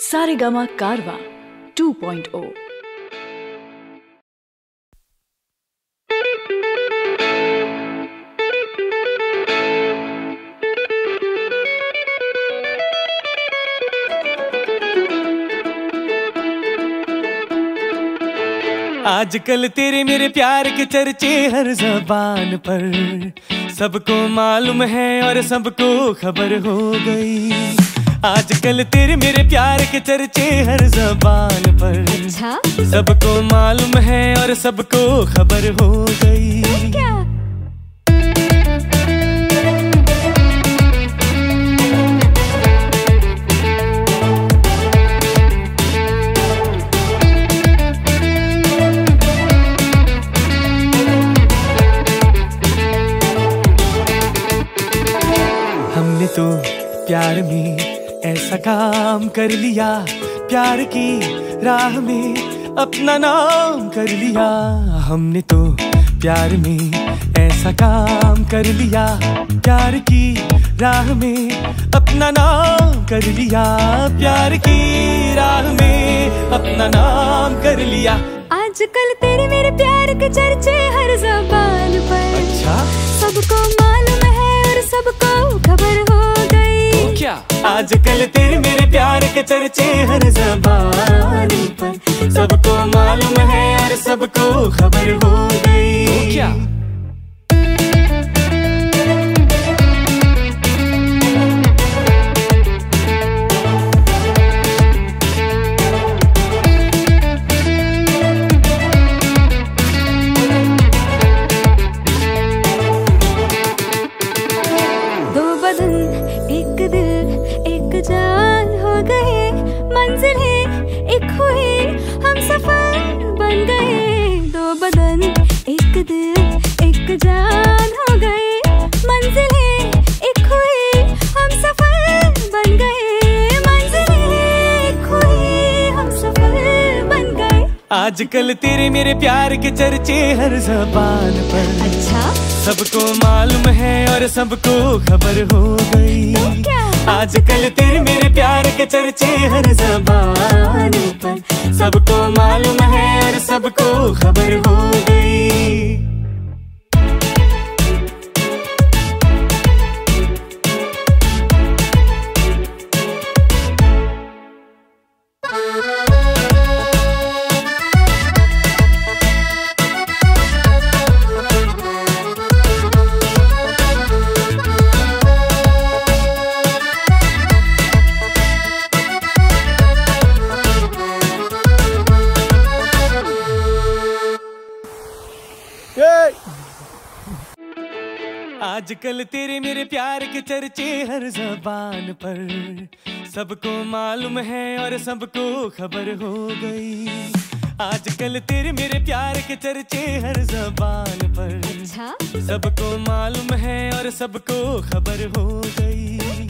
सारेगामा कारवा 2.0 आजकल तेरे मेरे प्यार के चर्चे हर जबान पर। सबको मालूम है और सबको खबर हो गई। आजकल तेरे मेरे प्यार के चर्चे हर जबान पर। अच्छा? सबको मालूम है और सबको खबर हो गई। क्या? हमने तो प्यार में ऐसा काम कर लिया प्यार की राह में अपना नाम कर लिया। हमने तो प्यार में ऐसा काम कर लिया प्यार की राह में अपना नाम कर लिया। प्यार की राह में अपना नाम कर लिया। आजकल तेरे मेरे प्यार के चर्चे हर जबान पर। अच्छा। सबको मालूम है और सबको आजकल तेरे मेरे प्यार के चर्चे हर जबानी पर। सबको मालूम है और सबको खबर हो गई। क्या? दो बदन एक दिल। जान हो गए मंजिल है एक हुई हम सफ़र बन गए। दो बदन एक दिल एक जान हो गए मंजिल है एक हुई हम सफ़र बन गए। मंजिल है एक हुई हम सफ़र बन गए। आजकल तेरे मेरे प्यार के चर्चे हर जबान पर। अच्छा। सबको मालूम है और सबको खबर हो गई। तो क्या? आजकल तेरे मेरे प्यार के चर्चे हर जबान पर। सबको मालूम है और सबको खबर हो गई आजकल तेरे मेरे प्यार के चर्चे हर जबान पर। सबको मालूम है और सबको खबर हो गई। आजकल तेरे मेरे प्यार के चर्चे हर जबान पर। अच्छा। सबको मालूम है और सबको खबर हो गई।